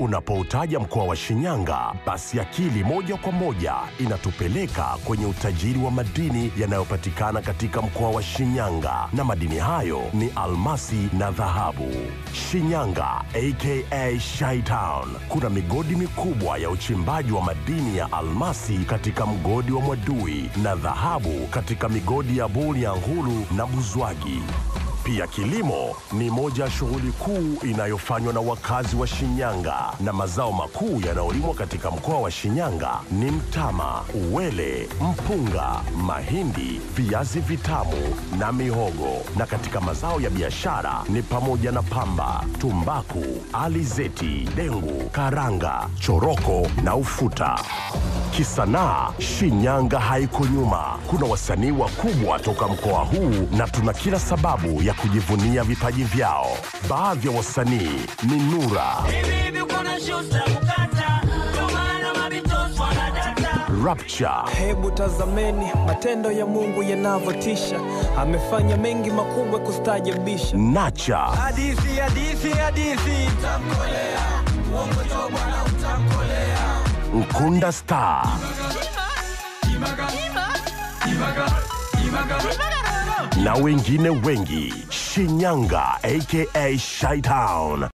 Unapoutaja mkoa wa Shinyanga, basi akili moja kwa moja inatupeleka kwenye utajiri wa madini yanayopatikana katika mkoa wa Shinyanga, na madini hayo ni almasi na dhahabu. Shinyanga aka Shy Town, kuna migodi mikubwa ya uchimbaji wa madini ya almasi katika mgodi wa Mwadui na dhahabu katika migodi ya Bulyanhulu na Buzwagi. Pia kilimo ni moja ya shughuli kuu inayofanywa na wakazi wa Shinyanga, na mazao makuu yanayolimwa katika mkoa wa Shinyanga ni mtama, uwele, mpunga, mahindi, viazi vitamu na mihogo. Na katika mazao ya biashara ni pamoja na pamba, tumbaku, alizeti, dengu, karanga, choroko na ufuta. Kisanaa, Shinyanga haiko nyuma. Kuna wasanii wakubwa toka mkoa huu na tuna kila sababu ya kujivunia vipaji vyao. Baadhi ya wasanii ni Nura, Rapture, Hebu tazameni matendo ya Mungu yanavyotisha, amefanya mengi makubwa kustajabisha. Nacha, Hadithi, hadithi, hadithi, Mkunda Star, na wengine wengi. Shinyanga aka Shy Town.